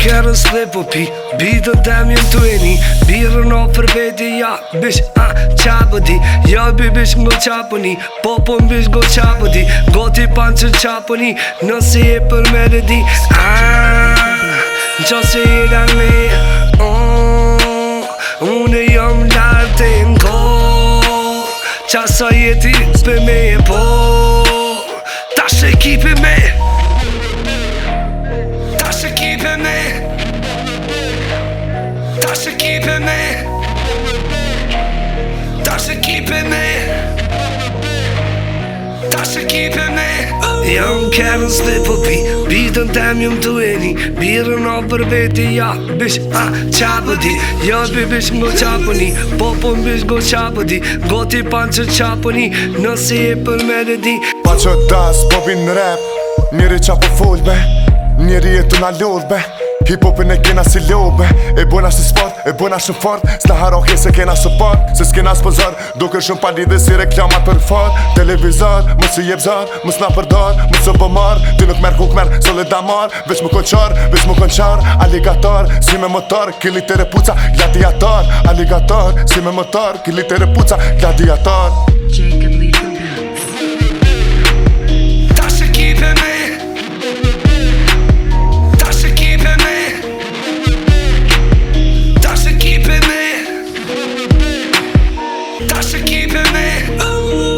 kërës dhe po pi Bidë dhe dhe mjën të eni Birë në për veti Ja, bish, a, qa bë po Ja, bi bish më qa po Po po më bish go qa po Go ti panë që qa po Nësi e për me dhe di A, në qa se i da me Oh, unë e jam lartë të më to Qa sa jeti për me e po Ta shë e me should keep it me That should keep it me That should keep it me Jam Kevin Slipopi Bitën tem jëmë të eni Birën o për veti ja Bish a qapëti Jo bi bish më qapëni Po po më bish go qapëti Goti pan që qapëni Nësi e për me dhe Pa që das, po vin rap Njëri qapë po folbe Njëri e të në Hip hopin e kena si lobe E bona si sport, e bona shumë fort S'na haro okay, se kena support Se s'kena sponsor Duke shumë pali dhe si reklamat për fort Televizor, më si jeb zar Më s'na përdor, më së pëmar Ti nuk merë kuk merë, sole da mar Veç më konqar, veç më konqar Aligator, si me motor Kili të repuca, gladiator Aligator, si me motor Kili të repuca, gladiator Gjeri in